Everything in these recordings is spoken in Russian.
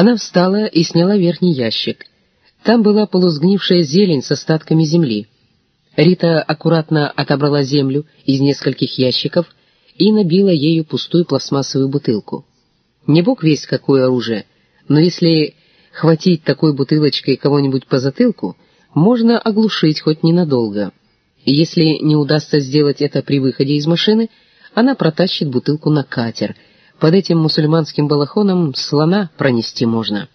Она встала и сняла верхний ящик. Там была полусгнившая зелень с остатками земли. Рита аккуратно отобрала землю из нескольких ящиков и набила ею пустую пластмассовую бутылку. Не бог весть какое оружие, но если хватить такой бутылочкой кого-нибудь по затылку, можно оглушить хоть ненадолго. Если не удастся сделать это при выходе из машины, она протащит бутылку на катер. Под этим мусульманским балахоном слона пронести можно.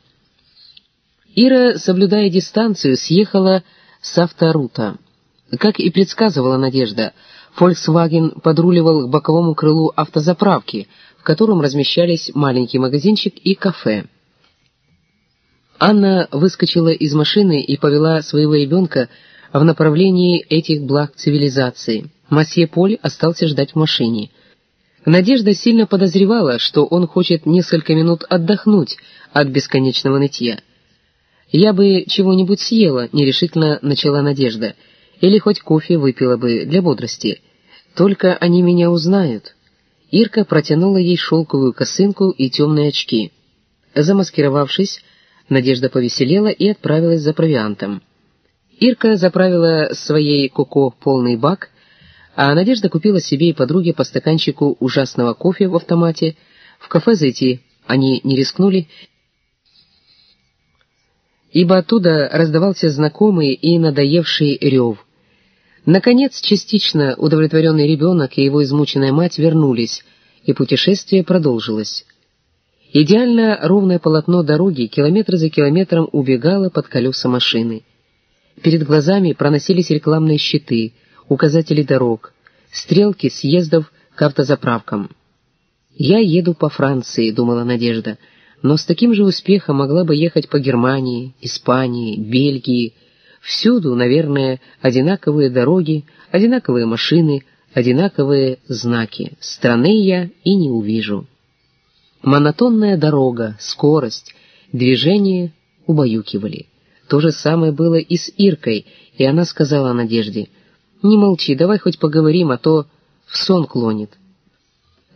Ира, соблюдая дистанцию, съехала с авторута. Как и предсказывала Надежда, Volkswagen подруливал к боковому крылу автозаправки, в котором размещались маленький магазинчик и кафе. Анна выскочила из машины и повела своего ребенка в направлении этих благ цивилизации. Масье Поль остался ждать в машине. Надежда сильно подозревала, что он хочет несколько минут отдохнуть от бесконечного нытья. «Я бы чего-нибудь съела», — нерешительно начала Надежда, «или хоть кофе выпила бы для бодрости. Только они меня узнают». Ирка протянула ей шелковую косынку и темные очки. Замаскировавшись, Надежда повеселела и отправилась за провиантом. Ирка заправила своей коко полный бак, а Надежда купила себе и подруге по стаканчику ужасного кофе в автомате. В кафе зайти они не рискнули, ибо оттуда раздавался знакомый и надоевший рев. Наконец, частично удовлетворенный ребенок и его измученная мать вернулись, и путешествие продолжилось. Идеально ровное полотно дороги километр за километром убегало под колеса машины. Перед глазами проносились рекламные щиты, указатели дорог, стрелки съездов к автозаправкам. «Я еду по Франции», — думала Надежда, но с таким же успехом могла бы ехать по Германии, Испании, Бельгии. Всюду, наверное, одинаковые дороги, одинаковые машины, одинаковые знаки. Страны я и не увижу. Монотонная дорога, скорость, движение убаюкивали. То же самое было и с Иркой, и она сказала Надежде, «Не молчи, давай хоть поговорим, а то в сон клонит».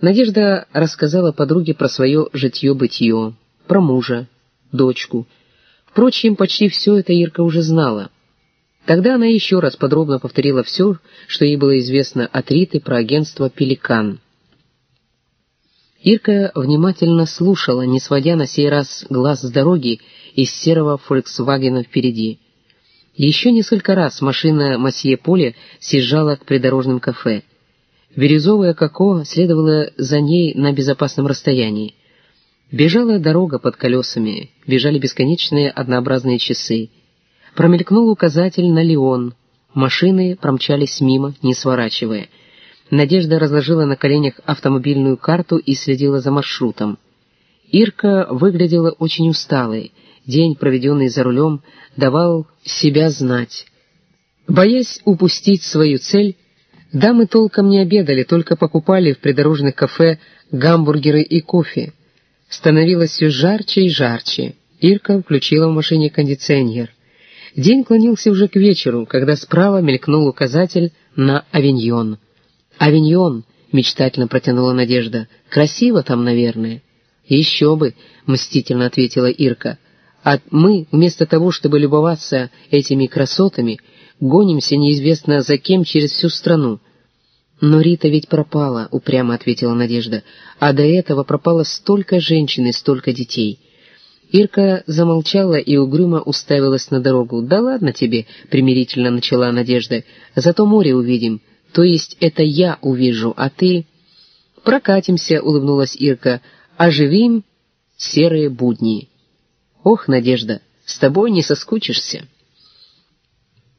Надежда рассказала подруге про свое житье-бытие, про мужа, дочку. Впрочем, почти все это Ирка уже знала. Тогда она еще раз подробно повторила все, что ей было известно от Риты про агентство «Пеликан». Ирка внимательно слушала, не сводя на сей раз глаз с дороги из серого «Фольксвагена» впереди. Еще несколько раз машина Масье Поле съезжала к придорожным кафе. Бирюзовая коко следовала за ней на безопасном расстоянии. Бежала дорога под колесами, бежали бесконечные однообразные часы. Промелькнул указатель на Леон. Машины промчались мимо, не сворачивая — Надежда разложила на коленях автомобильную карту и следила за маршрутом. Ирка выглядела очень усталой. День, проведенный за рулем, давал себя знать. Боясь упустить свою цель, дамы толком не обедали, только покупали в придорожных кафе гамбургеры и кофе. Становилось все жарче и жарче. Ирка включила в машине кондиционер. День клонился уже к вечеру, когда справа мелькнул указатель на авиньон — «Авиньон», — мечтательно протянула Надежда. «Красиво там, наверное». «Еще бы», — мстительно ответила Ирка. «А мы, вместо того, чтобы любоваться этими красотами, гонимся неизвестно за кем через всю страну». «Но Рита ведь пропала», — упрямо ответила Надежда. «А до этого пропало столько женщин и столько детей». Ирка замолчала и угрюмо уставилась на дорогу. «Да ладно тебе», — примирительно начала Надежда. «Зато море увидим. То есть это я увижу, а ты...» «Прокатимся», — улыбнулась Ирка, — «оживим серые будни». «Ох, Надежда, с тобой не соскучишься».